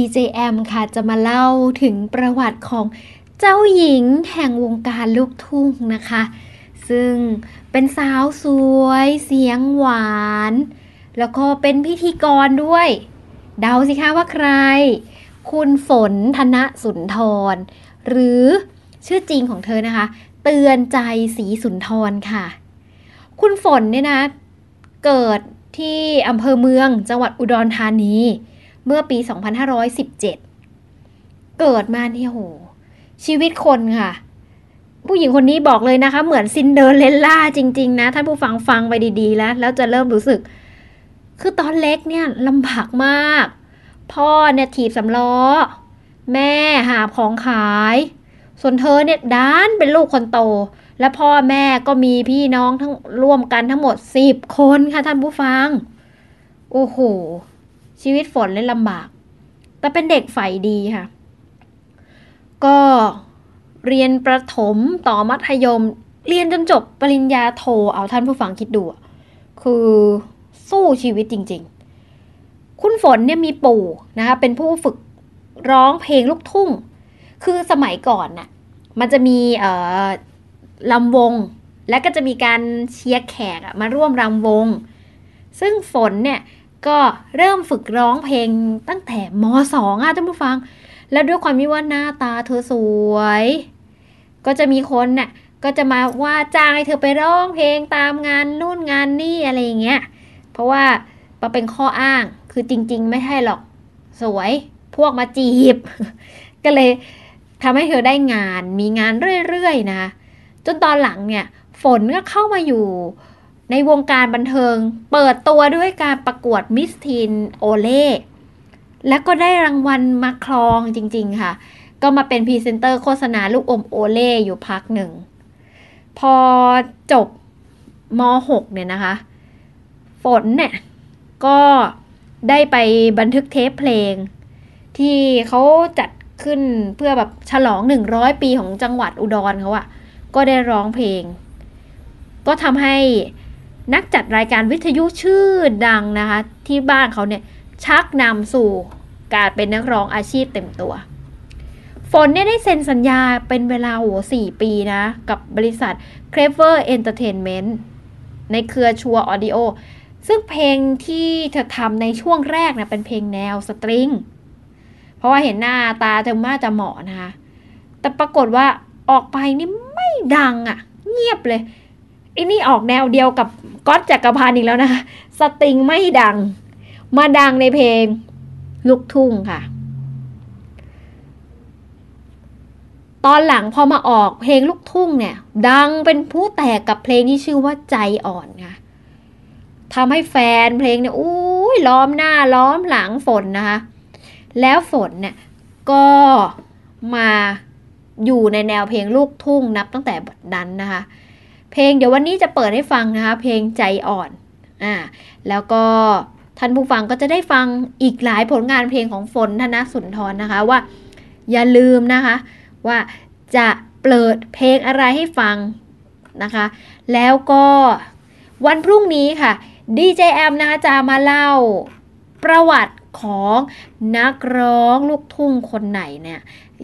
DJM ค่ะจะมาเล่าถึงประวัติของเจ้าหญิงแห่งวงการลูกทุ่งนะคะ ซึ่งเป็นสาวสวยเสียงหวาน แล้วก็เป็นพิธีกรด้วย เดาสิคะว่าใคร คุณฝนธนสุนทร หรือชื่อจริงของเธอนะคะ เตือนใจสีสุนทรค่ะ คุณฝนเนี่ยนะ เกิดที่อำเภอเมืองจังหวัดอุดรธานี เมื่อปี 2517 เกิดมาเนี่ยโห ชีวิตคนค่ะ ผู้หญิงคนนี้บอกเลยนะคะ เหมือนซินเดอเรลล่าจริง ๆ นะ ท่านผู้ฟังฟังไปดีๆ แล้ว แล้วจะเริ่มรู้สึก คือตอนเล็กเนี่ยลำบากมาก พ่อเนี่ยถีบสำล้อ แม่หาของขาย ส่วนเธอเนี่ยด้านเป็นลูกคนโตและพ่อแม่ก็มีพี่น้องทั้งร่วมกันทั้งหมดสิบคนค่ะท่านผู้ฟัง โอ้โห ชีวิตฝนเลยลำบาก แต่เป็นเด็กใฝ่ดีค่ะ ก็เรียนประถมต่อมัธยม เรียนจนจบปริญญาโทเอาท่านผู้ฟังคิดดูอะคือสู้ชีวิตจริง ๆ คุณฝนเนี่ยมีปู่นะคะเป็นผู้ฝึกร้องเพลงลูกทุ่ง คือสมัยก่อนน่ะมันจะมีเอ่อลำวง และก็จะมีการเชียร์แขกอะมาร่วมรำวง ซึ่งฝนเนี่ย ก็เริ่มฝึกร้องเพลงตั้งแต่มสองอะท่านผู้ฟัง แล้วด้วยความที่ว่าหน้าตาเธอสวย ก็จะมีคนน่ะก็จะมาว่าจ้างให้เธอไปร้องเพลงตามงานนู่นงานนี่อะไรอย่างเงี้ย เพราะว่ามาเป็นข้ออ้าง คือจริง ๆ ไม่ใช่หรอก สวย พวกมาจีบ ก็เลยทำให้เธอได้งาน มีงานเรื่อยๆนะ จนตอนหลังเนี่ย ฝนก็เข้ามาอยู่ ในวงการบันเทิง เปิดตัวด้วยการประกวดมิสทีนโอเล่แล้วก็ได้รางวัลมาครองจริง ๆ ค่ะ ก็มาเป็นพรีเซนเตอร์โฆษณาลูกอมโอเล่อยู่พักหนึ่ง พอจบม .6 เนี่ยนะคะ ฝนเนี่ยก็ได้ไปบันทึกเทปเพลง ที่เขาจัดขึ้นเพื่อแบบฉลอง 100 ปีของจังหวัดอุดรเขาอะก็ได้ร้องเพลง ก็ทำให้ นักจัดรายการวิทยุชื่อดังนะคะ ที่บ้านเขาเนี่ยชักนำสู่การเป็นนักร้องอาชีพเต็มตัว ฝนเนี่ยได้เซ็นสัญญาเป็นเวลาโหสี่ปีนะ กับบริษัท Clever Entertainment ในเครือชัวออดิโอซึ่งเพลงที่เธอทำในช่วงแรกนะเป็นเพลงแนวสตริง เพราะว่าเห็นหน้าตาเธอมาจะเหมาะนะคะ แต่ปรากฏว่าออกไปนี่ไม่ดังอะ่ะ เงียบเลย อ้นี่ออกแนวเดียวกับก๊อตจักรพันธ์อีกแล้วนะคะ สตริงไม่ดัง มาดังในเพลงลูกทุ่งค่ะ ตอนหลังพอมาออกเพลงลูกทุ่งเนี่ย ดังเป็นผู้แตกกับเพลงที่ชื่อว่าใจอ่อนค่ะทำให้แฟนเพลงเนี่ยอุ้ยล้อมหน้าล้อมหลังฝนนะคะ แล้วฝนเนี่ยก็มาอยู่ในแนวเพลงลูกทุ่งนับตั้งแต่บัดนั้นนะคะ เพลงเดี๋ยววันนี้จะเปิดให้ฟังนะคะ เพลงใจอ่อนอ่าแล้วก็ท่านผู้ฟังก็จะได้ฟังอีกหลายผลงานเพลงของฝนธนสุนทรนะคะว่า อย่าลืมนะคะ ว่าจะเปิดเพลงอะไรให้ฟังนะคะ แล้วก็วันพรุ่งนี้ค่ะดีเจแอมนะคะจะมาเล่าประวัติของนักร้องลูกทุ่งคนไหนเนี่ย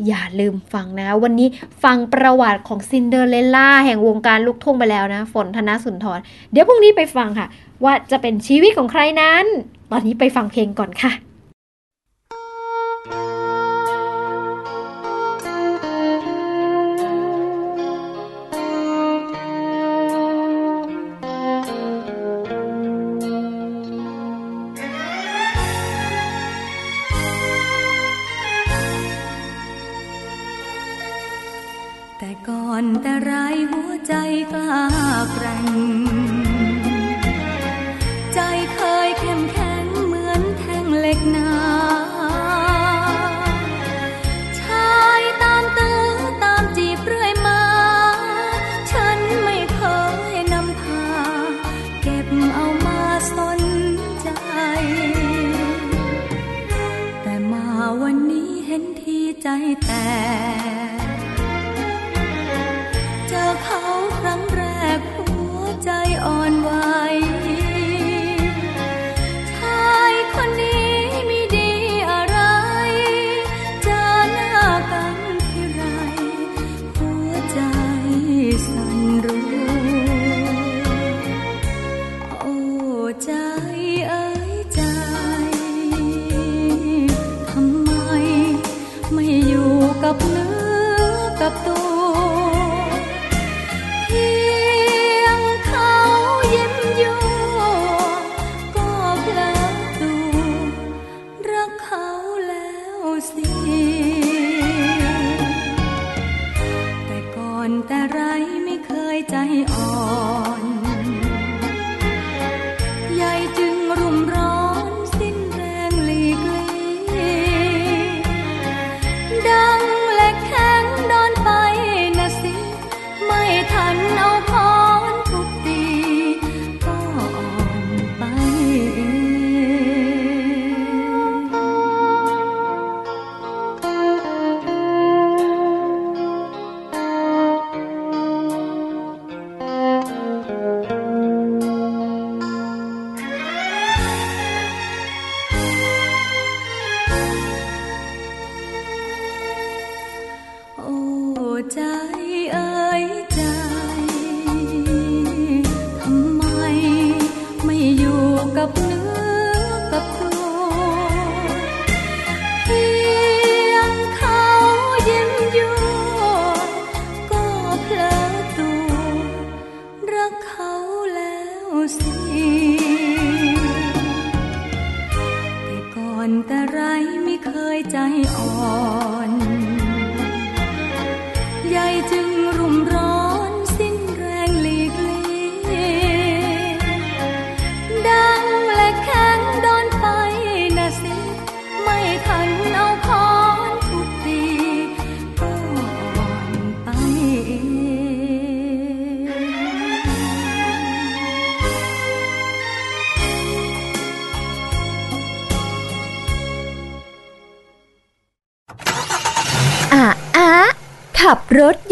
อย่าลืมฟังนะ วันนี้ฟังประวัติของซินเดอเรลล่าแห่งวงการลูกทุ่งไปแล้วนะ ฝนธนสุนทร เดี๋ยวพรุ่งนี้ไปฟังค่ะ ว่าจะเป็นชีวิตของใครนั้น ตอนนี้ไปฟังเพลงก่อนค่ะ แต่ไรหัวใจกล้า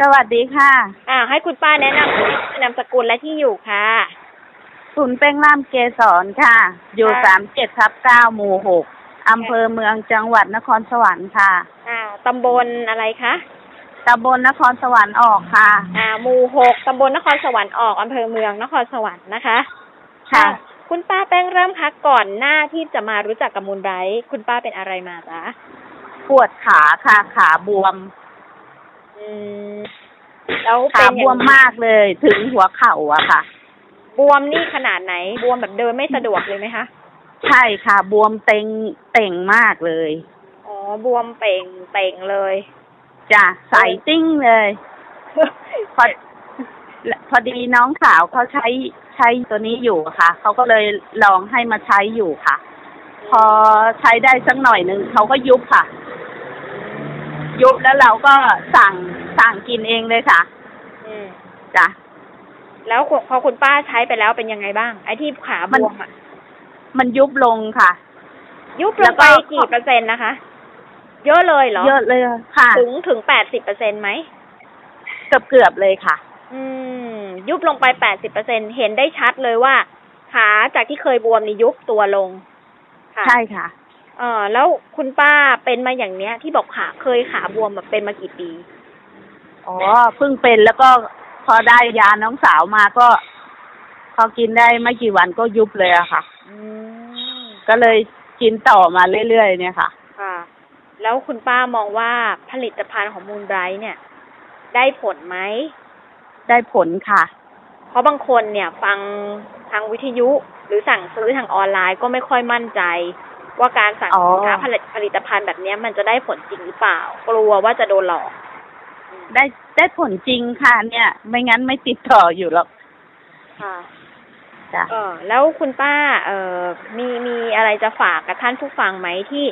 สวัสดีค่ะ อ่า ให้คุณป้าแนะนำนามสกุลและที่อยู่ค่ะ ศูนย์แป้งล่ามเกสรค่ะ อยู่ค่ะ สามเจ็ดทับเก้าหมู่หกอำเภอเมืองจังหวัดนครสวรรค์ค่ะอ่าตำบลอะไรคะตำบลนครสวรรค์ออกค่ะ อ่าหมู่หกตำบลนครสวรรค์ออกอำเภอเมืองนครสวรรค์นะคะค่ะคุณป้าแป้งเริ่มคะก่อนหน้าที่จะมารู้จักกับมูลไบรท์คุณป้าเป็นอะไรมาจ๊ะปวดขาค่ะ ขาบวมอืม แล้วขาเป็นบอย่วงมมากเลย ถึงหัวเข่าอะค่ะ บวมนี่ขนาดไหน บวมแบบเดินไม่สะดวกเลยไหมคะ ใช่ค่ะ บวมเต็งเต่งมากเลยอ๋อ บวมเป่งเป่งเลย จ้ะใส่ติ้งเลย พอพอดีน้องสาวเขาใช้ใช้ตัวนี้อยู่อะค่ะ เขาก็เลยลองให้มาใช้อยู่ค่ะ พอใช้ได้สักหน่อยหนึ่งเขาก็ยุบค่ะ ยุบแล้วเราก็สั่ง สั่งกินเองเลยค่ะอืมจ้ะ แล้วพอคุณป้าใช้ไปแล้วเป็นยังไงบ้าง ไอ้ที่ขาบวมอะ มันยุบลงค่ะ ยุบลแล้งวก็ ไปกี่เปอร์เซ็นต์นะคะ เยอะเลยเหรอ เยอะเลยค่ะ ถึงถึงแปดสิบเปอร์เซ็นไหม เกือบเกือบๆเลยค่ะ อืม ยุบลงไปแปดสิบเปอร์เซ็นเห็นได้ชัดเลยว่า ขาจากที่เคยบวมนี่ยุบตัวลง ค่ะใช่ค่ะ เออแล้วคุณป้าเป็นมาอย่างเนี้ย ที่บอกขาเคยขาบวมแบบเป็นมากี่ปี อ๋อเพิ่งเป็นแล้วก็พอได้ยาน้องสาวมาก็พอกินได้ไม่กี่วันก็ยุบเลยอะค่ะ อืมก็เลยกินต่อมาเรื่อยๆเนี่ยค่ะ ค่ะ แล้วคุณป้ามองว่าผลิตภัณฑ์ของมูลไบรท์เนี่ย ได้ผลไหม ได้ผลค่ะ เพราะบางคนเนี่ยฟังทางวิทยุหรือสั่งซื้อทางออนไลน์ก็ไม่ค่อยมั่นใจ ว่าการสั่งอ๋อ สินค้าผลิตผลิตภัณฑ์แบบเนี้ยมันจะได้ผลจริงหรือเปล่า กลัวว่าจะโดนหลอก ได้ได้ผลจริงค่ะ เนี่ย ไม่งั้นไม่ติดต่ออยู่หรอกค่ะจ้ะเออแล้วคุณป้า เอ่อมีมีอะไรจะฝากกับท่านผู้ฟังไหมที่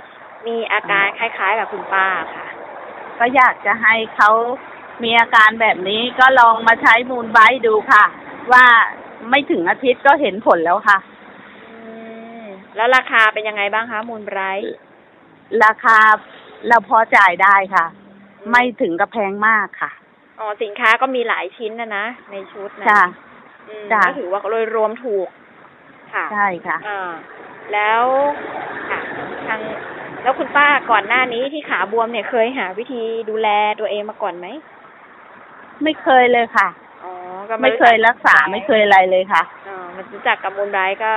มีอาการคล้ายๆกับคุณป้าค่ะ ก็อยากจะให้เขามีอาการแบบนี้ก็ลองมาใช้มูลไบต์ดูค่ะ ว่าไม่ถึงอาทิตย์ก็เห็นผลแล้วค่ะอืมแล้วราคาเป็นยังไงบ้างคะมูลไบรท์ราคาเราพอจ่ายได้ค่ะ ไม่ถึงกับแพงมากค่ะ อ๋อสินค้าก็มีหลายชิ้นนะนะในชุดนะจ้ะอืมจ้ะก็ถือว่าโดยรวมถูก ค่ะใช่ค่ะอ่าแล้วค่ะทางแล้วคุณป้าก่อนหน้านี้ที่ขาบวมเนี่ยเคยหาวิธีดูแลตัวเองมาก่อนไหมไม่เคยเลยค่ะอ๋อก็ไม่เคยรักษาไม่เคยอะไรเลยค่ะอ๋อมันรู้จักกับมูลไบรท์ก็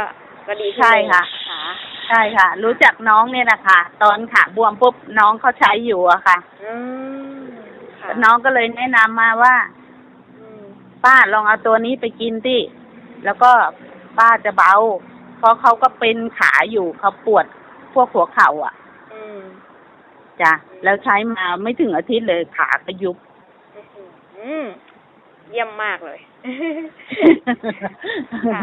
ก็ดีขึ้นใช่ค่ะเลยค่ะใช่ค่ะ รู้จักน้องเนี่ยนะคะตอนขาบวมปุ๊บน้องเขาใช้อยู่อะค่ะ อืมค่ะน้องก็เลยแนะนำมาว่า อืมป้าลองเอาตัวนี้ไปกินที่แล้วก็ป้าจะเบา เพราะเขาก็เป็นขาอยู่เขาปวดพวกหัวเข่าอะอืมจ้ะแล้วใช้มาไม่ถึงอาทิตย์เลยขาก็ยุบ อืม เยี่ยมมากเลยค่ะ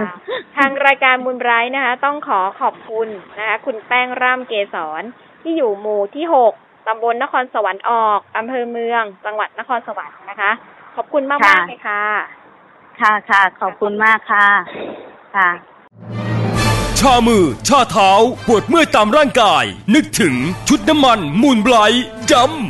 ทางรายการมูลไบรท์นะคะ ต้องขอขอบคุณนะคะ คุณแป้งร่ำเกษรที่อยู่หมู่ที่หกตำบลนครสวรรค์ออกอำเภอเมือง จังหวัดนครสวรรค์นะคะ ขอบคุณมากมากค่ะเลยค่ะ ค่ะค่ะขอบคุณมากค่ะ ค่ะ ชามือ ชาเท้า ปวดเมื่อยตามร่างกาย นึกถึงชุดน้ำมัน มูลไบรท์ดำ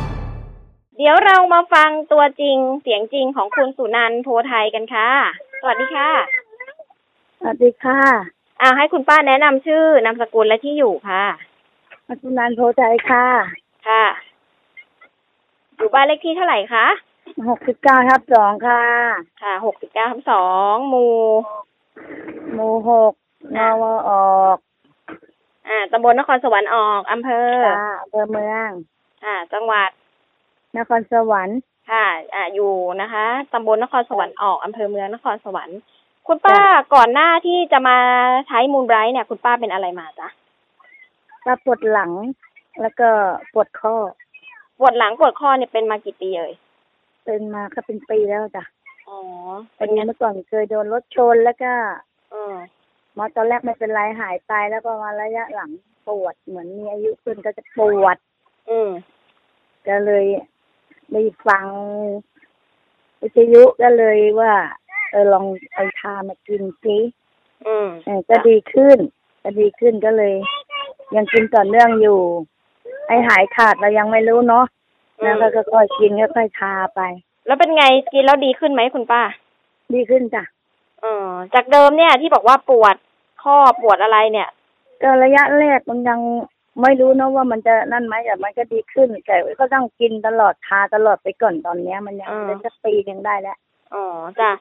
เก้าสี่หกเก้าเจ็ดเจ็ดเดี๋ยวเรามาฟังตัวจริงเสียงจริงของคุณสุนันท์โพไทยกันค่ะ สวัสดีค่ะ สวัสดีค่ะอ่าให้คุณป้าแนะนำชื่อนามสกุลและที่อยู่ค่ะมัทุนันโพใจค่ะ ค่ะ อยู่บ้านเลขที่เท่าไหร่คะหกสิบเก้าทับสองค่ะ ค่ะหกสิบเก้าทับสองหมู่หมู่หกนวออกอ่าตำบลนครสวรรค์ออกอำเภอค่ะอำเภอเมือง อ่า จังหวัด นครสวรรค์ค่ะ อ่าอยู่นะคะตำบลนครสวรรค์ออกอำเภอเมืองนครสวรรค์ คุณป้าก่อนหน้าที่จะมาใช้มูลไบรท์เนี่ย คุณป้าเป็นอะไรมาจ๊ะก็ปวดหลังแล้วก็ปวดข้อ ปวดหลังปวดข้อเนี่ยเป็นมากี่ปีเอ่ยเป็นมาก็เป็นปีแล้วจ้ะอ๋อเป็เป็นนไงเมื่อก่อนเคยโดนรถชนแล้วก็อืมมาตอนแรกไม่เป็นไรหายไปแล้วก็มาระยะหลังปวดเหมือนมีอายุขึ้นก็จะปวด อืมก็เลย ได้ฟังวิทยุก็เลยว่า เออลองไปทามากินสิอืมเออก็ดีขึ้น ก็ดีขึ้นก็เลย ยังกินต่อเนื่องอยู่ ไอหายขาดเรายังไม่รู้เนาะอืแล้วมก็ค่อยๆกินค่อยๆทาไป แล้วเป็นไงกินแล้วดีขึ้นไหมคุณป้า ดีขึ้นจ้ะเออจากเดิมเนี่ยที่บอกว่าปวดข้อปวดอะไรเนี่ย ก็ระยะแรกมันยัง ไม่รู้เนอะว่ามันจะนั่นไหมแต่มันก็ดีขึ้นแต่ก็ต้องกินตลอดทาตลอดไปก่อนตอนเนี้ย มันยังอ่า ได้สักปีหนึ่งได้แล้วอ๋อจ้ะ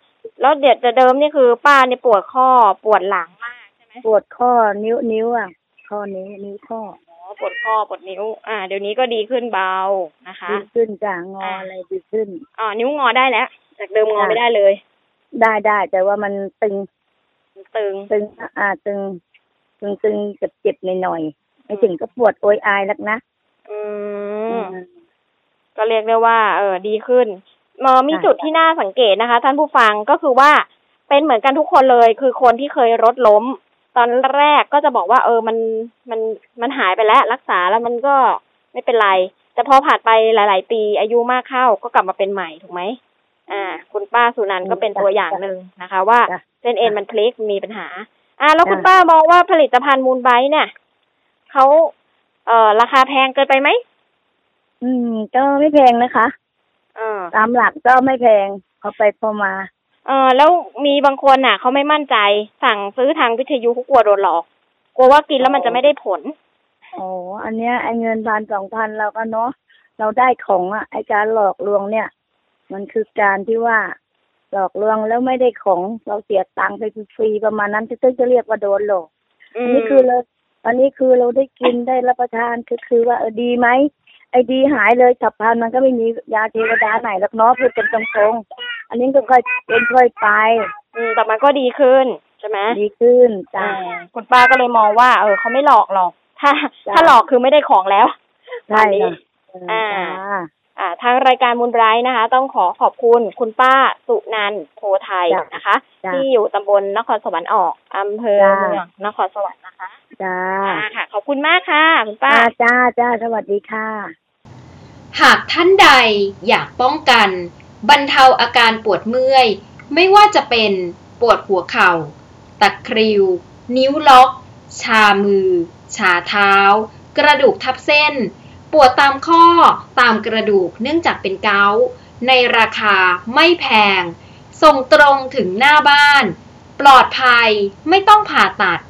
แล้วเดี๋ยวจะเดิมนี่คือป้าเนี่ยปวดข้อปวดหลังมากใช่ไหมปวดข้อนิ้วนิ้วอะข้อนี้วนิ้วข้ออ๋อปวดข้อปวดนิ้ว อ่า เดี๋ยวนี้ก็ดีขึ้นเบานะคะ ดีขึ้นจ้ะงออ่าอะไรดีขึ้น อ๋อนิ้วงอได้แล้ว จากเดิมงอจ้ะไม่ได้เลยได้ได้แต่ว่ามันตึงตึงตึงอ่าตึงตึงตึงเจ็บเจ็บหน่อยๆ ไม่ถึงก็ปวดโอยอายแล้วนะอือืมมก็เรียกได้ว่า เออดีขึ้นเออมีค่ะจุดที่น่าสังเกตนะคะ ท่านผู้ฟังก็คือว่าเป็นเหมือนกันทุกคนเลย คือคนที่เคยรถล้ม ตอนแรกก็จะบอกว่า เออมันมันมันหายไปแล้วรักษาแล้วมันก็ไม่เป็นไร แต่พอผ่านไปหลาย ๆ ปี อายุมากเข้าก็กลับมาเป็นใหม่ถูกไหมอ่า คุณป้าสุนันท์ก็เป็นตัวอย่างหนึ่งนะคะ ว่าจ้ะเส้นเอ็นมันพลิกมีปัญหา อ่า แล้วจ้ะคุณป้ามองว่าผลิตภัณฑ์มูลไบท์เนี่ย เขาเอ่อราคาแพงเกินไปไหมอืม ก็ไม่แพงนะคะเออตามหลักก็ไม่แพงพอไปพอมา เออแล้วมีบางคนน่ะเขาไม่มั่นใจ สั่งซื้อทางวิทยุเขากลัวโดนหลอก กลัวว่ากินแล้วมันจะไม่ได้ผลอ๋ออันเนี้ยไอเงินพันสองพันเราก็เนาะเราได้ของอะไอการหลอกลวงเนี่ย มันคือการที่ว่าหลอกลวงแล้วไม่ได้ของเราเสียตังค์ไปฟรีๆประมาณนั้นถึงจะเรียกว่าโดนหลอกอันนี้คือเรา อันนี้คือเราได้กินได้รับประทานคือคือว่าเออดีไหมไอ้ดีหายเลยฉับพลันมันก็ไม่มียาเทวดาไหนหรอกเนาะพูดกันตรงๆอันนี้ก็ค่อยเป็นค่อยไป อืมแต่มันก็ดีขึ้นใช่ไหมดีขึ้นจ้าอ่าคุณป้าก็เลยมองว่า เออเขาไม่หลอกหรอกถ้าจ้ะถ้าหลอกคือไม่ได้ของแล้ว ใช่ตอนนี้ค่ะอ่า จ้า อ่าทางรายการมูลไบรท์นะคะ ต้องขอขอบคุณคุณป้าสุนันท์โพไทยจ้ะนะคะ จ้ะที่อยู่ตำบลนครสวรรค์ออกอำเภอจ้ะ เมืองนครสวรรค์นะคะ จ้าอ่าค่ะ ขอบคุณมากค่ะ คุณป้าจ้าจ้าจ้าสวัสดีค่ะ หากท่านใดอยากป้องกัน บรรเทาอาการปวดเมื่อย ไม่ว่าจะเป็นปวดหัวเข่า ตะคริว นิ้วล็อก ชามือ ชาเท้า กระดูกทับเส้น ปวดตามข้อตามกระดูกเนื่องจากเป็นเกาต์ในราคาไม่แพง ส่งตรงถึงหน้าบ้าน ปลอดภัยไม่ต้องผ่าตัดโ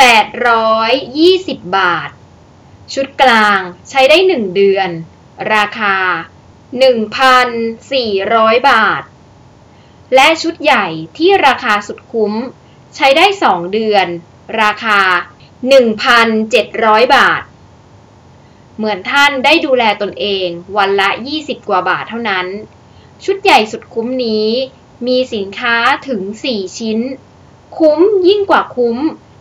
820 บาท ชุดกลางใช้ได้ 1 เดือน ราคา 1,400 บาท และชุดใหญ่ที่ราคาสุดคุ้ม ใช้ได้ 2 เดือน ราคา 1,700 บาท เหมือนท่านได้ดูแลตนเองวันละ 20 กว่าบาทเท่านั้น ชุดใหญ่สุดคุ้มนี้ มีสินค้าถึง 4 ชิ้น คุ้มยิ่งกว่าคุ้ม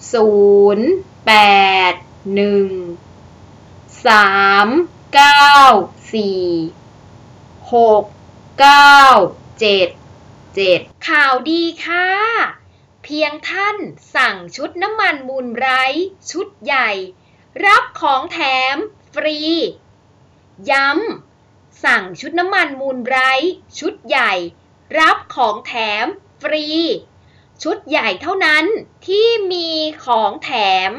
0 8 1 3 9 4 6 9 7 7ข่าวดีค่ะ เพียงท่านสั่งชุดน้ำมันมูลไบรท์ชุดใหญ่ รับของแถมฟรี ย้ำสั่งชุดน้ำมันมูลไบรท์ชุดใหญ่ รับของแถมฟรี ชุดใหญ่เท่านั้นที่มีของแถม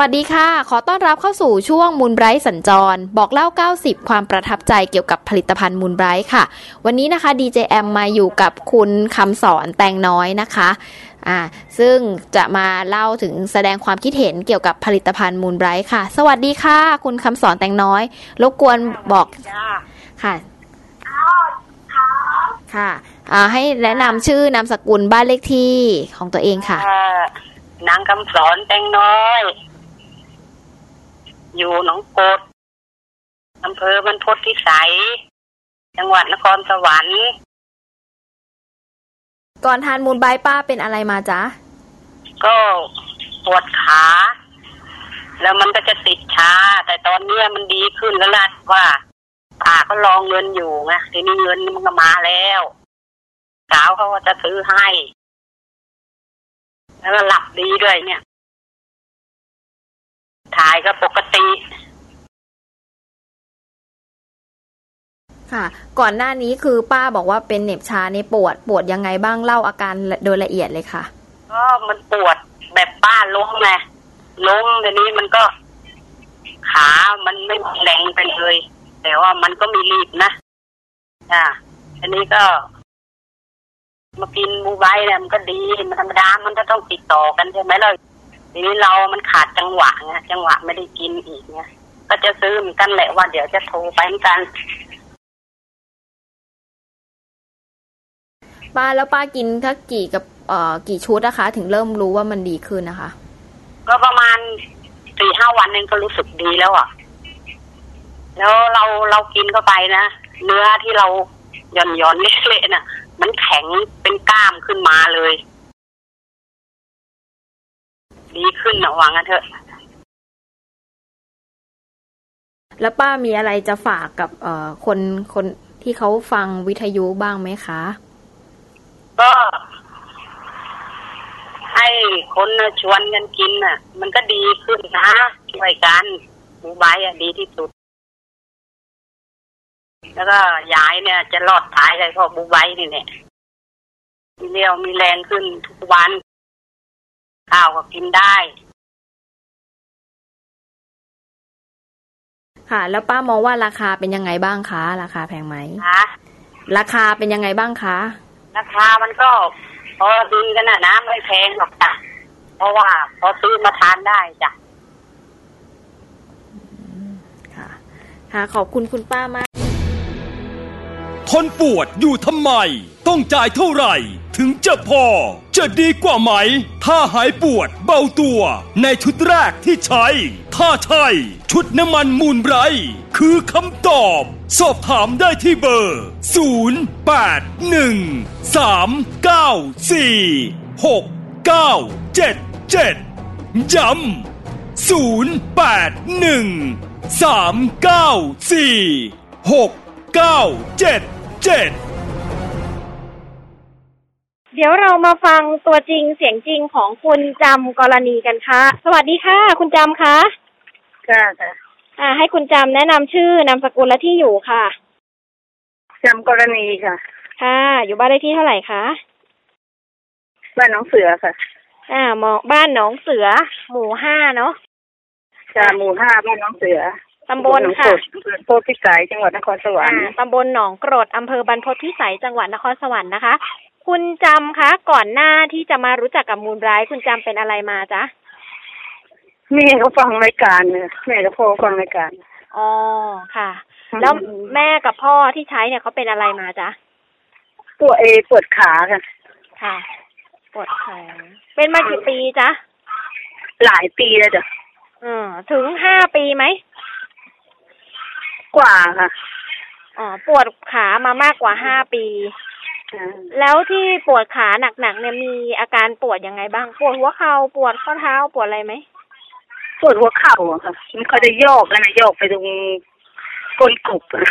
วัสดีค่ะ ขอต้อนรับเข้าสู่ช่วงมูลไบรท์สัญจร บอกเล่า 90 ความประทับใจเกี่ยวกับผลิตภัณฑ์มูลไบรท์ค่ะ วันนี้นะคะ DJM มาอยู่กับคุณคำสอนแตงน้อยนะคะอ่าซึ่งจะมาเล่าถึงแสดงความคิดเห็นเกี่ยวกับผลิตภัณฑ์มูลไบรท์ค่ะ สวัสดีค่ะ คุณคำสอนแตงน้อย รบกวนบอกค่ะค่ะอ่าให้แนะนำชื่อนามสกุลบ้านเลขที่ของตัวเองค่ะเอ่อนางคำสอนแตงน้อย อยู่หนองกดอำเภอบรรพตพิสัย จังหวัดนครสวรรค์ ก่อนทานมูลไบรท์ป้าเป็นอะไรมาจ๊ะ ก็ปวดขา แล้วมันก็จะติดชา แต่ตอนเนี้ยมันดีขึ้นแล้วล่ะว่าป้าก็รองเงินอยู่ไงทีนี้เงินมันก็มาแล้วสาวเขาก็จะซื้อให้ แล้วก็หลับดีด้วยเนี่ย ถ่ายก็ปกติ ค่ะ ก่อนหน้านี้คือป้าบอกว่าเป็นเหน็บชาในปวดปวดยังไงบ้างเล่าอาการโดยละเอียดเลยค่ะ ก็มันปวดแบบป้าล้มไงล้มทีนี้มันก็ ขา มันไม่มีแรงไปเลย แต่ว่ามันก็มีรีบนะอ่าทีนี้ก็มากินมูไบเนี่ยมันก็ดีมันธรรมดามันจะต้องติดต่อกันใช่ไหมล่ะ ทีนี้เรามันขาดจังหวะไงจังหวะไม่ได้กินอีกไงก็จะซื้อเหมือนกันแหละว่าเดี๋ยวจะโทรไปเหมือนกันป้าแล้วป้ากินทักกี่กับเอ่อกี่ชุดนะคะ ถึงเริ่มรู้ว่ามันดีขึ้นนะคะ ก็ประมาณสี่ห้าวันเองก็รู้สึกดีแล้วอะ แล้วเราเรากินเข้าไปนะเนื้อที่เราหย่อนหย่อนๆเละๆน่ะ มันแข็งเป็นกล้ามขึ้นมาเลย ดีขึ้นนะหวังกันเถอะ แล้วป้ามีอะไรจะฝากกับเอ่อคนคนที่เขาฟังวิทยุบ้างไหมคะ ก็ ให้คนน่ะชวนกันกินน่ะ มันก็ดีขึ้นนะช่วยกันหมูใบอะดีที่สุด แล้วก็ยายเนี่ย จะรอดตายเลยเพราะบูไบนี่แหละมีเรียวมีแรงขึ้นทุกวัน ข้าวก็กินได้ ค่ะ แล้วป้ามองว่าราคาเป็นยังไงบ้างคะราคาแพงไหมนะราคาเป็นยังไงบ้างคะราคามันก็พอดีกันนะนะไม่แพงหรอกจ้ะเพราะว่า พอซื้อมาทานได้จ้ะค่ะ ค่ะ ขอบคุณคุณป้ามาก ทนปวดอยู่ทำไม ต้องจ่ายเท่าไหร่ ถึงจะพอ จะดีกว่าไหม ถ้าหายปวดเบาตัว ในชุดแรกที่ใช้ ถ้าใช่ ชุดน้ำมันมูลไบร์คือคำตอบ สอบถามได้ที่เบอร์ 0 8 1 3 9 4 6 9 7 7 ย้ำ0 8 1 3 9 4 6 9 7 7เดี๋ยวเรามาฟังตัวจริงเสียงจริงของคุณจำกรณีกันค่ะ สวัสดีค่ะ คุณจำคะค่ะค่ะอ่า ให้คุณจำแนะนำชื่อนามสกุลและที่อยู่ค่ะจำกรณีค่ะ ค่ะ อยู่บ้านเลขที่เท่าไหร่คะบ้านน้องเสือค่ะ อ่ามองบ้านหนองเสือ หมู่ห้าเนาะจาหมู่ห้าบ้านน้องเสือ ตำบลค่ะหนองกดอำเภอโพธิพิสัยจังหวัดนครสวรรอ่าค์ตำบลหนองกรดอำเภอบรรพตพิสัยจังหวัดนครสวรรค์นะคะ คุณจำคะ ก่อนหน้าที่จะมารู้จักกับมูลไบรท์คุณจำเป็นอะไรมาจ๊ะแม่เขาฟังรายการเนี่ยแม่กับพ่อฟังรายการอ๋อค่ะ แล้วแม่กับพ่อที่ใช้เนี่ยเขาเป็นอะไรมาจ๊ะปวดเอปวดขาค่ะค่ะปวดแขนเป็นมากี่ปีจ๊ะ หลายปีแล้วจ้ะอืมถึงห้าปีไหม กว่าค่ะอ๋อปวดขามามากกว่าห้าปีอ่าแล้วที่ปวดขาหนักๆเนี่ยมีอาการปวดยังไงบ้าง ปวดหัวเข่าปวดข้อเท้าปวดอะไรไหมปวดหัวเข่าอะค่ะมันเขาจะโยกแล้วนะโยกไปตรงก้นกบอะ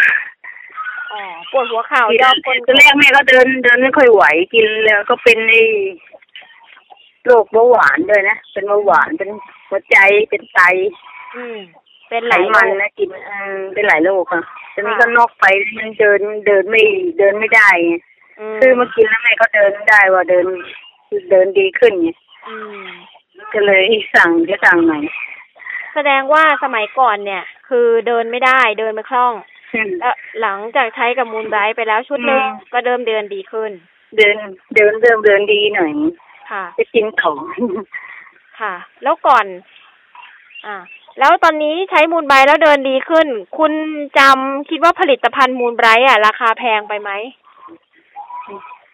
อ๋อปวดหัวเข่าทียอบก้นตอนแรกแม่ก็เดินเดินไม่ค่อยไหวกินแล้วก็เป็นไอ้โรคเบาหวานด้วยนะเป็นเบาหวานเป็นหัวใจเป็นไต อืม เป็นหไขลายมันโรคนะกินเออเป็นหลายโรคค่ะตอนนี้ค่ะก็นอกไปมันเดินเดินไม่เดินไม่ได้ไงอืมซื้อมากินแล้วแม่ก็เดินได้ว่าเดินเดินดีขึ้นไงอืมก็เลยสั่งจะสั่งใหม่แสดงว่าสมัยก่อนเนี่ย คือเดินไม่ได้เดินไม่คล่องแล้วหลังจากใช้กับมูลไบรท์ไปแล้วชุดหนึ่งอืมก็เดิมเดินดีขึ้น เดินเดินเดินเดินดีหน่อยค่ะจะกินของค่ะ แล้วก่อน อ่า แล้วตอนนี้ใช้มูลไบรท์แล้วเดินดีขึ้น คุณจำคิดว่าผลิตภัณฑ์มูลไบรท์อะ ราคาแพงไปไหม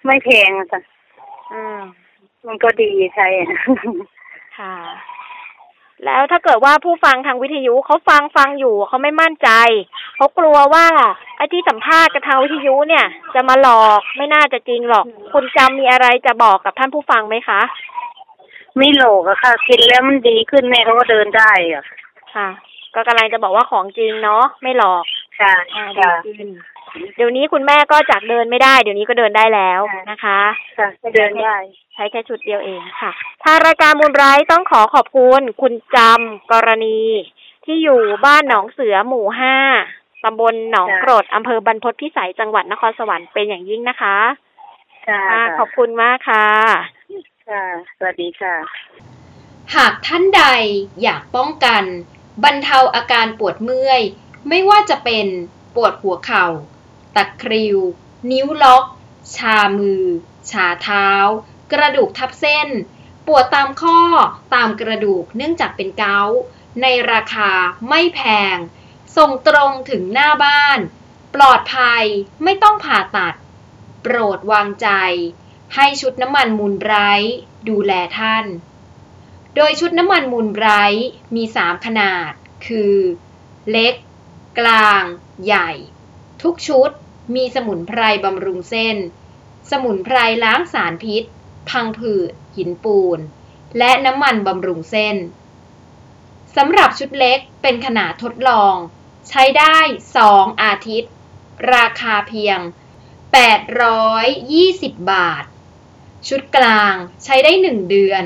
ไม่แพงอะค่ะอืมมันก็ดีใช่อะค่ะ แล้วถ้าเกิดว่าผู้ฟังทางวิทยุเขาฟังฟังอยู่เขาไม่มั่นใจเขากลัวว่าไอ้ที่สัมภาษณ์กับทางวิทยุเนี่ย จะมาหลอกไม่น่าจะจริงหรอก คุณจำมีอะไรจะบอกกับท่านผู้ฟังไหมคะ ไม่โหลกอะค่ะ กินแล้วมันดีขึ้นแม่เขาก็เดินได้อะ ค่ะ ก็กำลังจะบอกว่าของจริงเนาะไม่หลอกค่ะอ่าดีค่ะขึ้นเดี๋ยวนี้คุณแม่ก็จากเดินไม่ได้ เดี๋ยวนี้ก็เดินได้แล้วนะคะ ค่ะก็เดินได้ ใช้แค่ชุดเดียวเองค่ะ ทางรายการมูลไร้ต้องขอขอบคุณ คุณจำกรณี ที่อยู่บ้านหนองเสือหมู่ห้าตำบลหนองกรดอำเภอบรรพตพิสัยจังหวัดนครสวรรค์เป็นอย่างยิ่งนะคะค่ะอ่าขอบคุณมากค่ะ ค่ะ สวัสดีค่ะ หากท่านใดอยากป้องกัน บรรเทาอาการปวดเมื่อย ไม่ว่าจะเป็นปวดหัวเข่า ตะคริว นิ้วล็อก ชามือ ชาเท้า กระดูกทับเส้น ปวดตามข้อตามกระดูกเนื่องจากเป็นเกาต์ในราคาไม่แพง ส่งตรงถึงหน้าบ้าน ปลอดภัยไม่ต้องผ่าตัด โปรดวางใจ ให้ชุดน้ำมันมูลไบรท์ดูแลท่าน โดยชุดน้ำมันมูลไบรท์มี 3 ขนาด คือ เล็ก กลาง ใหญ่ ทุกชุดมีสมุนไพรบำรุงเส้น สมุนไพรล้างสารพิษ พังผืด หินปูน และน้ำมันบำรุงเส้น สำหรับชุดเล็กเป็นขนาดทดลอง ใช้ได้ 2 อาทิตย์ ราคาเพียง 820 บาท ชุดกลางใช้ได้ 1 เดือน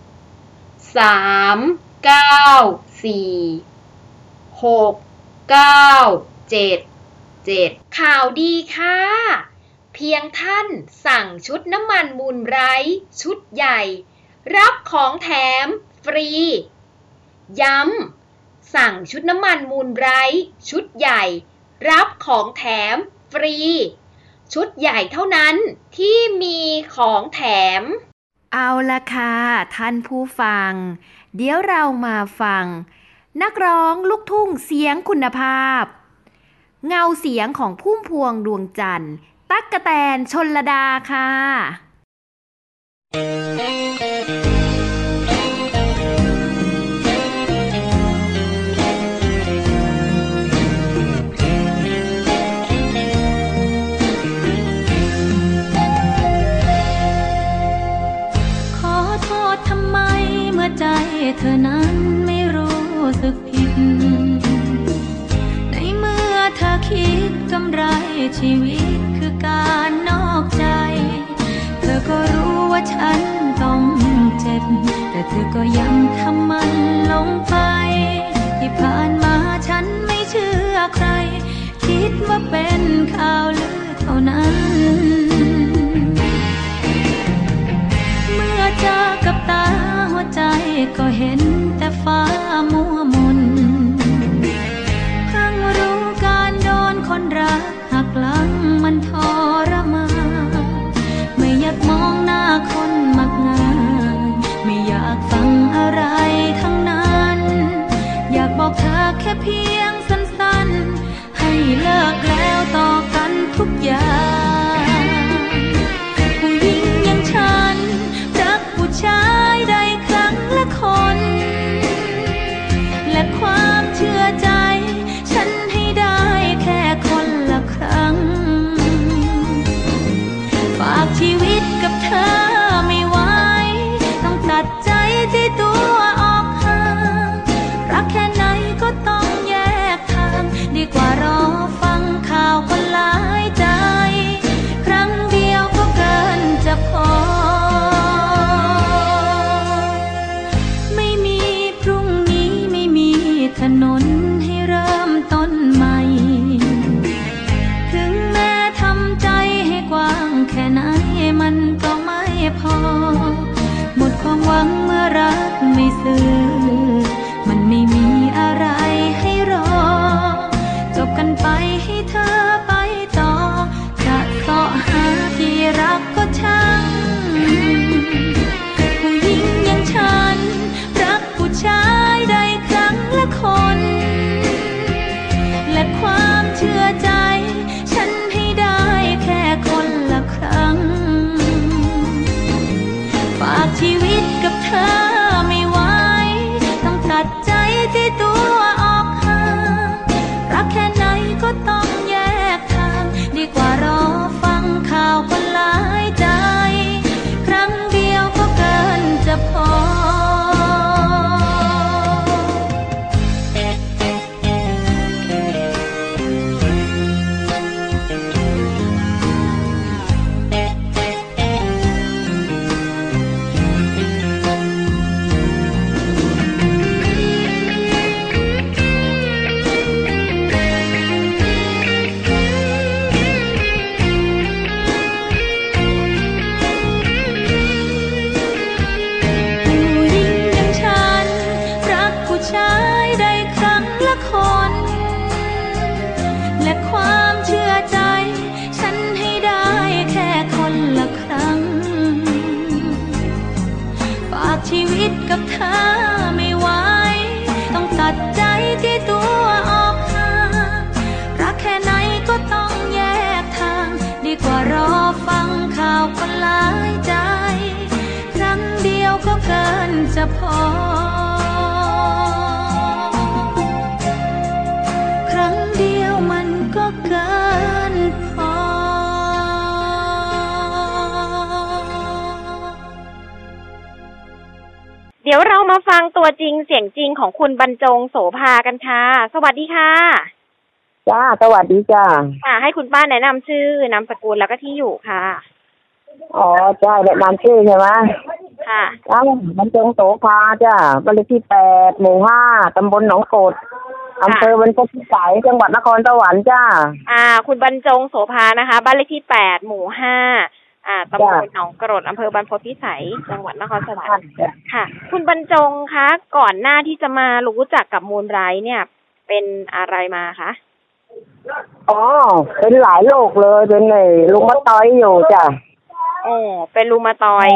3 9 4 6 9 7 7ข่าวดีค่ะ เพียงท่านสั่งชุดน้ำมันมูลไบรท์ชุดใหญ่ รับของแถมฟรี ย้ำสั่งชุดน้ำมันมูลไบรท์ชุดใหญ่ รับของแถมฟรี ชุดใหญ่เท่านั้นที่มีของแถม เอาละค่ะท่านผู้ฟัง เดี๋ยวเรามาฟัง นักร้องลูกทุ่งเสียงคุณภาพ เงาเสียงของพุ่มพวงดวงจันทร์ ตั๊กกะแตนชนลดาค่ะ ชีวิตคือการนอกใจ เธอก็รู้ว่าฉันต้องเจ็บ แต่เธอก็ยังทำมันลงไป ที่ผ่านมาฉันไม่เชื่อใคร คิดว่าเป็นข่าวลือเท่านั้น ที่ตัวออกห่างรักแค่ไหนก็ต้องแยกทาง ดีกว่ารอฟัง ฟังตัวจริงเสียงจริงของคุณบรรจงโสภากันค่ะ สวัสดีค่ะ จ้า สวัสดีจ้า ค่ะ ให้คุณป้าแนะนำชื่อนามสกุลแล้วก็ที่อยู่ค่ะ อ๋อ จ้าแนะนำชื่อใช่ไหมค่ะ จ้าบรรจงโสภาจ้าบ้านเลขที่แปดหมู่ห้าตำบลหนองโกดอำเภอบรรพตพิสัยจังหวัดนครสวรรค์จ้า อ่า คุณบรรจงโสภานะคะ บ้านเลขที่แปดหมู่ห้า อ่าตำบลจ้ะหนองกรดอำเภอบรรพตพิสัย จังหวัดนครสวรรค์ค่ะ คุณบรรจงคะ ก่อนหน้าที่จะมารู้จักกับมูลไรเนี่ย เป็นอะไรมาคะ อ๋อ เป็นหลายโรคเลย เป็นไอ้ลุงมะตอยอยู่จ้ะโอ้เป็นรูมาตอย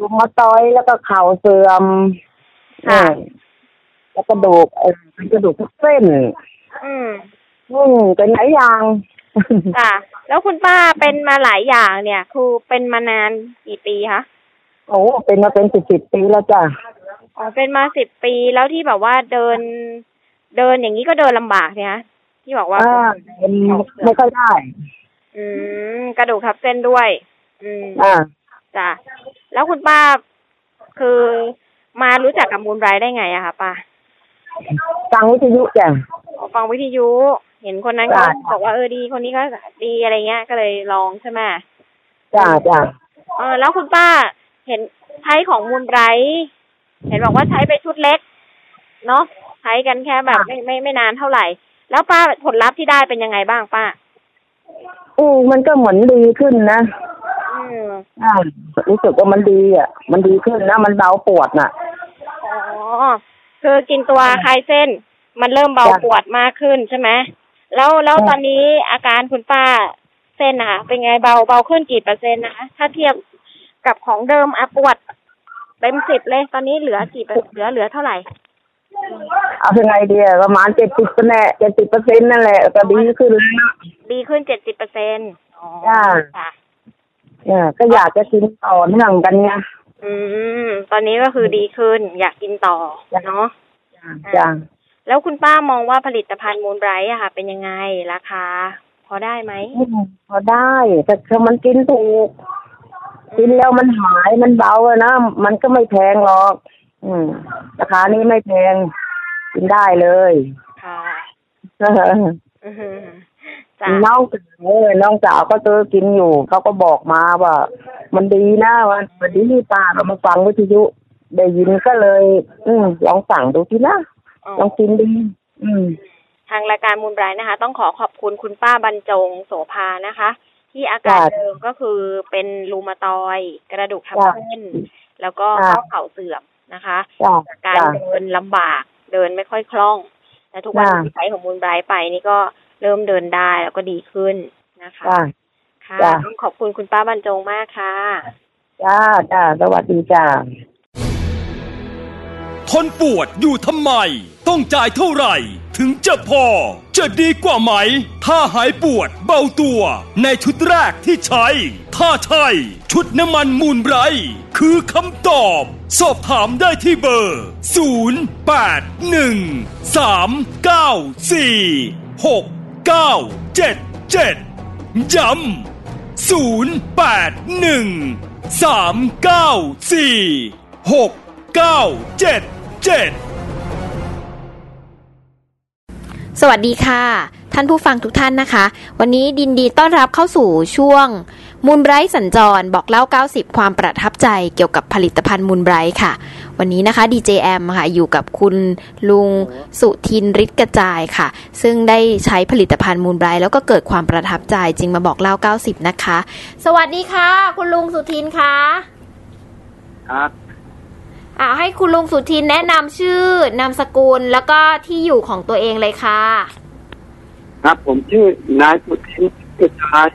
ลุงมะตอยแล้วก็เข่าเสื่อม ค่ะอืมแล้วกระดูกเอ่อกระดูกทุกเส้น อืมอืมเป็นหลายอย่าง ค่ะ แล้วคุณป้าเป็นมาหลายอย่างเนี่ยคือเป็นมานานกี่ปีคะโอ้เป็นมาเป็นสิบสิบปีแล้วจ้ะอ๋อเป็นมาสิบปีแล้วที่แบบว่าเดิน เดินอย่างนี้ก็เดินลำบากเนี่ยที่บอกว่าอ่าเป็นไม่ค่อยได้ อืม กระดูกทับเส้นด้วย อืมอ่าจ้ะแล้วคุณป้าคือมารู้จักกับมูลไรได้ไงอะคะป้าฟังวิทยุจ้ะอ๋อฟังวิทยุ เห็นคนนั้นจ้ะเขาบอกว่าเออดีคนนี้ก็ดีอะไรเงี้ย ก็เลยลองใช่ไหมจ้าจ้าเออแล้วคุณป้าเห็นใช้ของมูลไรเห็นบอกว่าใช้ไปชุดเล็ก เนาะใช้กันแค่แบบไม่ไม่ไม่นานเท่าไหร่ แล้วป้าผลลัพธ์ที่ได้เป็นยังไงบ้างป้า อืมมันก็เหมือนดีขึ้นนะอืมอ่ารู้สึกว่ามันดีอะ มันดีขึ้นนะ มันเบาปวดน่ะ อ๋อคือกินตัวคลายเส้น มันเริ่มเบาจ้ะ ปวดมากขึ้นใช่ไหม แล้วแล้วจ้ะตอนนี้อาการคุณป้าเส้นนะคะเป็นไงเบาเบาขึ้นกี่เปอร์เซ็นต์นะคะถ้าเทียบกับของเดิมอะปวดเต็มสิบเลย ตอนนี้เหลือกี่เปอร์เหลือเหลือเท่าไหร่เอาเป็นไงดีอะประมาณเจ็ดสิบเปอร์เซ็นต์เจ็ดสิบเปอร์เซ็นต์นั่นแหละก็ดีขึ้นแล้วนะดีขึ้นเจ็ดสิบเปอร์เซ็นต์อ๋อจ้ะค่ะเนี่ยก็อยากจะกินต่อเนื่องกันไงอืม ตอนนี้ก็คือดีขึ้น อยากกินต่อเนาะจ้า แล้วคุณป้ามองว่าผลิตภัณฑ์มูลไบรท์อะค่ะ เป็นยังไงราคา พอได้ไหมอืมพอได้ แต่ถ้ามันกินถูกกินแล้วมันหายมันเบาอะนะมันก็ไม่แพงหรอก อืมราคานี้ไม่แพงกินได้เลยค่ะอือหือจ้ะน้องสาวเออน้องสาวก็เจอกินอยู่เขาก็บอกมาว่า มันดีนะว่ามันดีป้าเรามาฟังวิทยุได้ยินก็เลย อืมลองสั่งดูทีนะอ๋อ ลองกินดีอืม ทางรายการมูลไบรท์นะคะ ต้องขอขอบคุณคุณป้าบรรจงโสภานะคะ ที่อาการจ้ะเดิมก็คือเป็นรูมาตอยด์กระดูกทับจ้ะเส้นแล้วก็จ้ะข้อเข่าเสื่อมนะคะจ้าจากการจ้าเดินลำบากเดินไม่ค่อยคล่องแต่ทุกวันจ้ะที่ใช้ของมูลไบรท์ไปนี่ก็เริ่มเดินได้แล้วก็ดีขึ้นนะคะจ้าค่ะจ้ะต้องขอบคุณคุณป้าบรรจงมากค่ะจ้าจ้าสวัสดีจ้าทนปวดอยู่ทำไม ต้องจ่ายเท่าไหร่ ถึงจะพอ จะดีกว่าไหม ถ้าหายปวดเบาตัว ในชุดแรกที่ใช้ ถ้าใช่ชุดน้ำมันมูลไบร์คือคำตอบ สอบถามได้ที่เบอร์ 0 8 1 3 9 4 6 9 7 7ย้ำ0 สวัสดีค่ะ ท่านผู้ฟังทุกท่านนะคะ วันนี้ดินดีต้อนรับเข้าสู่ช่วงมูลไบรท์สัญจรบอกเล่า 90 ความประทับใจเกี่ยวกับผลิตภัณฑ์มูลไบรท์ค่ะ วันนี้นะคะ DJM ค่ะ อยู่กับคุณลุงสุทินฤทธิ์กระจายค่ะ ซึ่งได้ใช้ผลิตภัณฑ์มูลไบรท์แล้วก็เกิดความประทับใจจึงมาบอกเล่า 90 นะคะ สวัสดีค่ะ คุณลุงสุทินค่ะครับ อ่าให้คุณลุงสุทินแนะนำชื่อนามสกุลแล้วก็ที่อยู่ของตัวเองเลยค่ะ ครับผมชื่อนายพุทธินกระจาย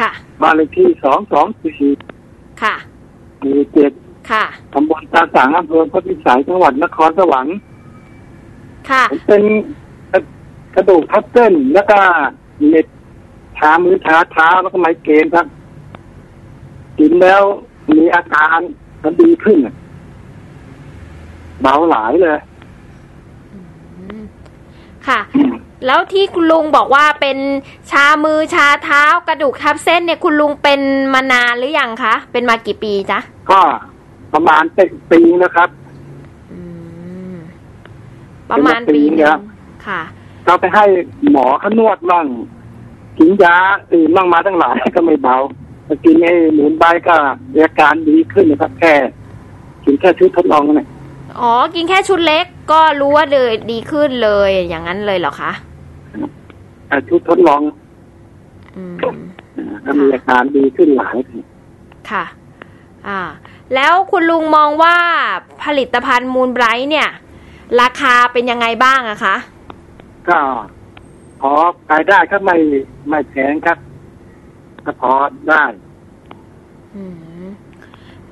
ค่ะบ้านเลขที่สองสองสี่ค่ะหมู่เจ็ดค่ะตำบลตาสังอำเภอพระพิสัยจังหวัดนครสวรรค์ค่ะผมเป็นกระกระดูกทับเส้นแล้วก็เน็ตชามือชาเท้าแล้วก็ไมเกรนครับ กินแล้วมีอาการมันดีขึ้นอะ เบาหลายเลยค่ะ แล้วที่คุณลุงบอกว่าเป็นชามือชาเท้ากระดูกทับเส้นเนี่ยคุณลุงเป็นมานานหรือยังคะ เป็นมากี่ปีจ๊ะ ก็ประมาณเป็นปีนะครับประมาณปีหนึคงรับค่ะเราไปให้หมอเขานวดบ้างกินยาอื่นบ้างมาทั้งหลายก็ไม่เบาแต่กินไอ้หมุนใบก็อาการดีขึ้นนะครับ แค่กินแค่ชุดทดลองนะ อ๋อ กินแค่ชุดเล็กก็รู้ว่าเลยดีขึ้นเลย อย่างนั้นเลยเหรอคะอะชุดทดลองอืมก็มีอาการดีขึ้นหลายค่ะ อ่า แล้วคุณลุงมองว่าผลิตภัณฑ์มูลไบรท์เนี่ย ราคาเป็นยังไงบ้างอะคะ ก็พอรายได้ก็ไม่ไม่แพงครับก็พอได้อืม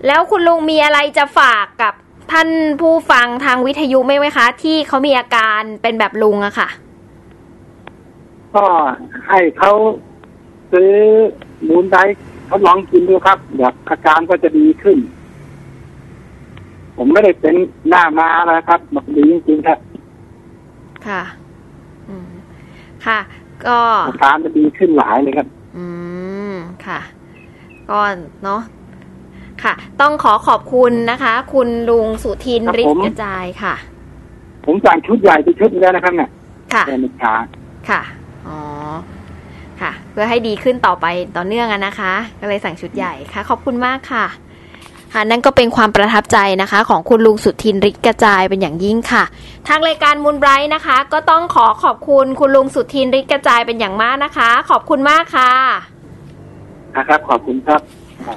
แล้วคุณลุงมีอะไรจะฝากกับ ท่านผู้ฟังทางวิทยุไหมไหมคะ ที่เขามีอาการเป็นแบบลุงอะค่ะ ก็ให้เขาซื้อหมูนไดเขาลองกินดูครับเดี๋ยวอาการก็จะดีขึ้น ผมไม่ได้เป็นหน้ามานะครับมันดีจริงๆครับค่ะ อืม ค่ะ ก็อาการจะดีขึ้นหลายเลยครับ อืม ค่ะ ก็เนาะ ค่ะ ต้องขอขอบคุณนะคะ คุณลุงสุทินครับฤทผมธิ์กระจายค่ะ ผมสั่งชุดใหญ่ไปชุดแล้วนะครับเนี่ยค่ะแต่ไม่ช้าค่ะอ๋อค่ะ เพื่อให้ดีขึ้นต่อไปต่อเนื่องอะนะคะ ก็เลยสั่งชุดใหญ่ค่ะ ขอบคุณมากค่ะค่ะนั่นก็เป็นความประทับใจนะคะ ของคุณลุงสุทินฤทธิ์กระจายเป็นอย่างยิ่งค่ะ ทางรายการมูลไบรท์นะคะ ก็ต้องขอขอบคุณคุณลุงสุทินฤทธิ์กระจายเป็นอย่างมากนะคะ ขอบคุณมากค่ะนะครับขอบคุณครับค่ะ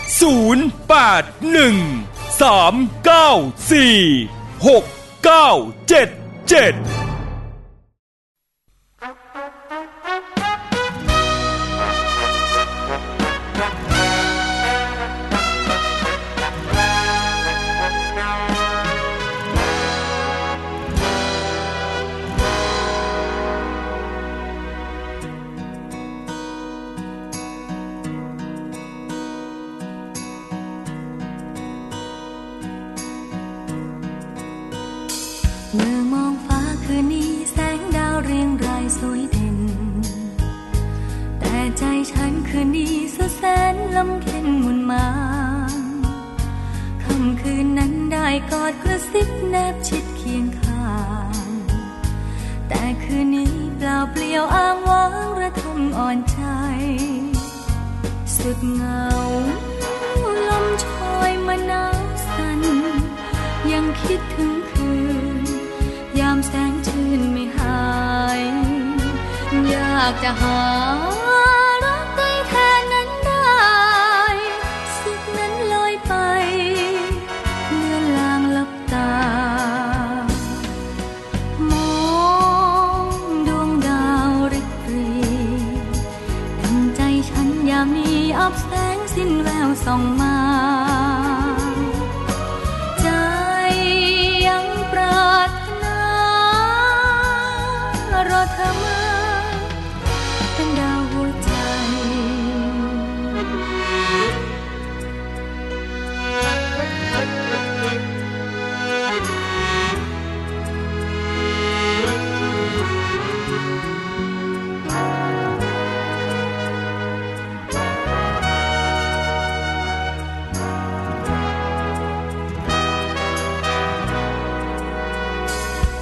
0 8 1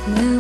เ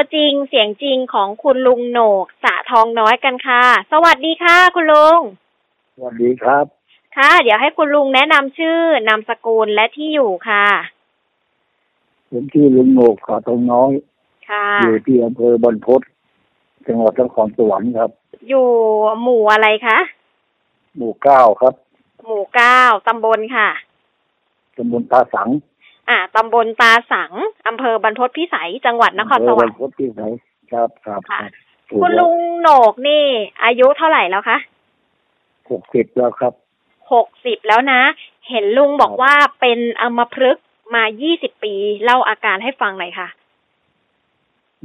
ตัวจริงเสียงจริงของคุณลุงโหนกสะทองน้อยกันค่ะ สวัสดีค่ะ คุณลุง สวัสดีครับ ค่ะ เดี๋ยวให้คุณลุงแนะนำชื่อนามสกุลและที่อยู่ค่ะ ผมชื่อลุงโหนกขาตรงน้อยค่ะ อยู่ที่อำเภอบรรพตจังหวัดนครสวรรค์ครับ อยู่หมู่อะไรคะหมู่เก้าครับหมู่เก้าตำบลค่ะตำบลตาสัง อ่าตำบลตาสังอำเภอบรรพตพิสัย จังหวัดนครสวรรอำค์เภอบรรพตที่ไหนครับครับค่ะถูกคุณลุงโหนกนี่ อายุเท่าไหร่แล้วคะหกสิบแล้วครับหกสิบแล้วนะ เห็นลุงบอกว่าเป็นอัมพฤกษ์มายี่สิบปี เล่าอาการให้ฟังหน่อยค่ะ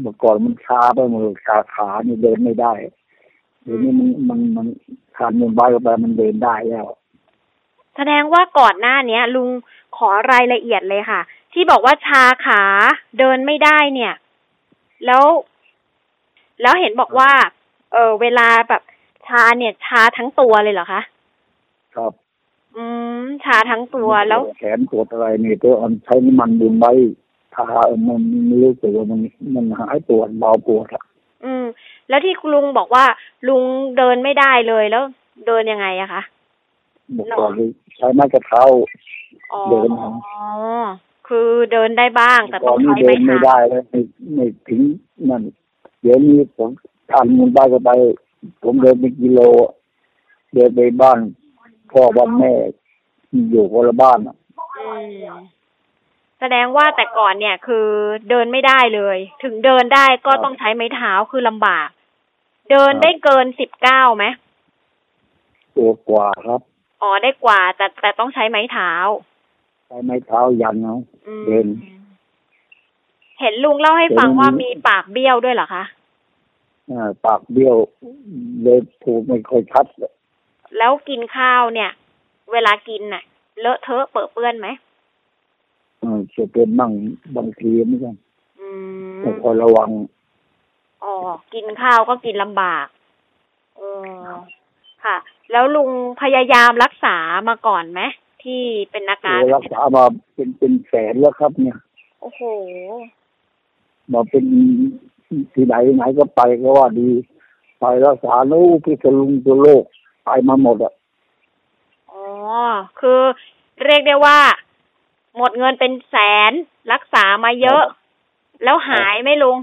เมื่อก่อนมันชาไปหมดเลยขาขานี่เดินไม่ได้เดี๋ยวนี้มันมันมันทานมันใบเข้าไปมันเดินได้แล้ว แสดงว่าก่อนหน้าเนี้ย ลุงขอรายละเอียดเลยค่ะ ที่บอกว่าชาขาเดินไม่ได้เนี่ย แล้ว แล้วเห็นบอกว่า เออเวลาแบบชาเนี่ย ชาทั้งตัวเลยเหรอคะครับ อืม ชาทั้งตัวแล้ว แขนปวดอะไรนี่ตัวอันใช้น้ำมันบุญใบทามันมันรู้สึกว่ามันมันหายปวดเบาปวดอะอืม แล้วที่คุณลุงบอกว่า ลุงเดินไม่ได้เลยแล้วเดินยังไงอะคะ เมื่อก่อนนี่ใช้ไม้กระเท้าอ๋อเดินคือเดินได้บ้างแต่ก่ต้ออนงนี้ใช้เดิไม้นไม่เท้าได้แล้วไม่ไม่ถึงนั่นเดี๋ยวนี้ผมทานมันบ้านก็ไป ผมเดินเป็นกิโล เดินไปบ้านพ่อบ้านแม่อยู่คนละบ้านอะอืมแสดงว่าแต่ก่อนเนี่ยคือเดินไม่ได้เลย ถึงเดินได้ก็ต้องใช้ไม้เท้าคือลำบาก เดินได้เกินสิบเก้าไหมตัวกว่าครับ อ๋อได้กว่า แต่แต่ต้องใช้ไม้เท้า ใช้ไม้เท้ายันเอาอืมเดินเห็นลุงเล่าให้ฟังเดินว่ามีปากเบี้ยวด้วยเหรอคะอ่าปากเบี้ยวเลยถูกไม่ค่อยชัดแล้วกินข้าวเนี่ย เวลากินน่ะ เลอะเทอะเปื้อะเปื้อนไหมเออจะเป็นมั่งบางทีเหมือนกันอืมต้องคอยระวังอ๋อกินข้าวก็กินลำบากเออค่ะ แล้วลุงพยายามรักษามาก่อนไหมที่เป็นอาการรักษามาเป็นเป็นแสนแล้วครับ เนี่ย โอ้โหมาเป็นที่ไหนไหนก็ไปก็ว่าดี ไปรักษาโน้พิษลุงตัวโลกไปมาหมดอะอ๋อคือเรียกได้ว่า หมดเงินเป็นแสนรักษามาเยอะ แล้วหายไหมลุง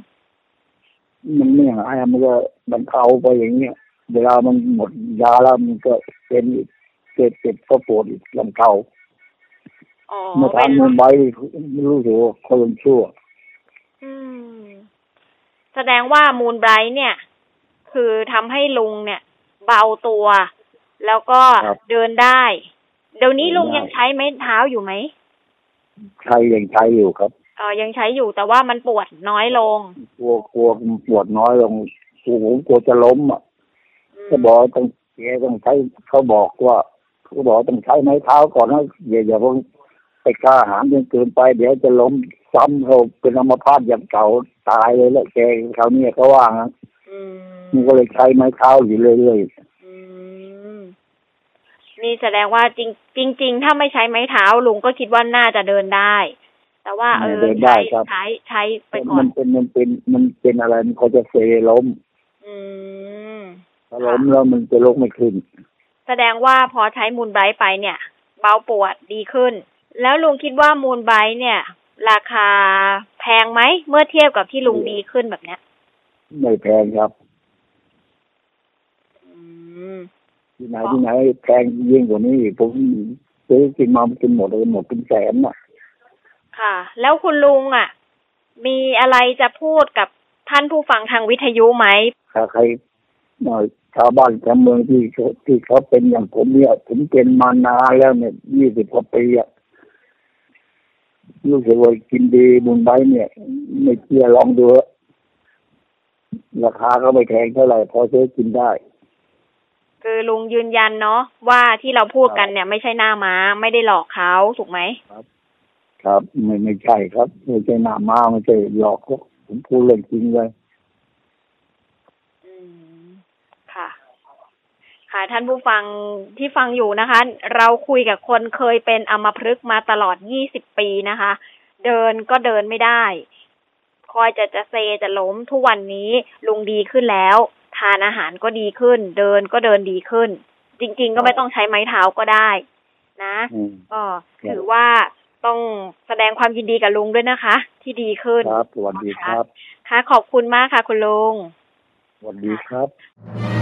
มันไม่หายมันก็มันเอาไปอย่างเงี้ย เวลามันหมดยาแล้วมันก็เป็นอีกเจ็บเจ็บก็ปวดอีกลำเก่าอ๋อเมื่อเป็ทานนมันไปไม่รู้สึกว่าคนมันชั่ว อืม แสดงว่ามูลไบรท์เนี่ย คือทำให้ลุงเนี่ย เบาตัว แล้วก็ครับเดินได้ เดี๋ยวนี้เดินลุงได้ยังใช้ไม้เท้าอยู่ไหมใช้ยังใช้อยู่ครับเออยังใช้อยู่แต่ว่ามันปวดน้อยลง กลัวกลัวมันปวดน้อยลงกลัวผมกลัวจะล้มอะ ก็บอกว่าต้องแกต้องใช้เขาบอกว่าเขาบอกว่าต้องใช้ไม้เท้าก่อนนะอย่าอย่าเพิ่งไปกล้าหาญจนเกินไป เดี๋ยวจะล้มซ้ำเขาเป็นอัมพาตอย่างเก่าตายเลยแหละแกเขาวเนี่ยเขาว่างั้นอืมมันก็เลยใช้ไม้เท้าอยู่เรื่อยอืมนี่แสดงว่าจริงจริง ๆ ถ้าไม่ใช้ไม้เท้าลุงก็คิดว่าน่าจะเดินได้ แต่ว่าเออเดินได้ใช้ครับใช้ใช้ไปก่อมันนเป็นมันเป็นมันเป็นอะไรมันเขาจะเซล้ม อืม ถ้าล้มแล้วมันจะลุกไม่ขึ้น แสดงว่าพอใช้มูลไบรท์ไปเนี่ย เบาปวดดีขึ้น แล้วลุงคิดว่ามูลไบรท์เนี่ย ราคาแพงไหมเมื่อเทียบกับที่ลุงดีขึ้นแบบเนี้ย ไม่แพงครับอืมที่ไหนที่ไหนแพงยิ่งกว่านี้อีกผมซื้อกินมากินหมดเลยหมดเป็นแสนน่ะ ค่ะ แล้วคุณลุงอะ มีอะไรจะพูดกับท่านผู้ฟังทางวิทยุไหมถ้าใครหน่อย ชาวบ้านชาวเมืองที่เขาที่เขาเป็นอย่างผมเนี่ยผมเป็นมานานแล้วเนี่ยยี่สิบกว่าปีอะรู้สึกว่ากินดีบุญไบเนี่ย ไม่เชื่อลองดูเถอะราคาก็ไม่แพงเท่าไหร่พอซื้อกินได้ คือลุงยืนยันเนาะว่าที่เราพูดกันเนี่ย ไม่ใช่หน้าม้า ไม่ได้หลอกเขาถูกไหมครับไม่ไม่ใช่ครับ ไม่ใช่หน้ามาไม่ใช่หลอกเขาผมพูดเรื่องจริงเลย อืมค่ะ ค่ะท่านผู้ฟังที่ฟังอยู่นะคะ เราคุยกับคนเคยเป็นอัมพฤกษ์มาตลอด 20 ปีนะคะ เดินก็เดินไม่ได้ คอยจะจะเซจะล้มทุกวันนี้ลุงดีขึ้นแล้ว ทานอาหารก็ดีขึ้น เดินก็เดินดีขึ้น จริง ๆ ก็ไม่ต้องใช้ไม้เท้าก็ได้ นะอืมก็ถือว่าต้องแสดงความยินดีกับลุงด้วยนะคะ ที่ดีขึ้นครับสวัสดีครับ ค่ะขอบคุณมากค่ะ คุณลุงสวัสดีครับ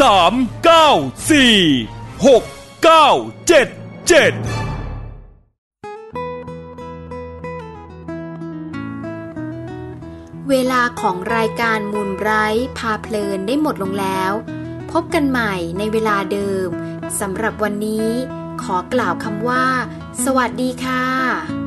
3 9 4 6 9 7 7เวลาของรายการมูลไบรท์พาเพลินได้หมดลงแล้ว พบกันใหม่ในเวลาเดิมสำหรับวันนี้ ขอกล่าวคำว่า สวัสดีค่ะ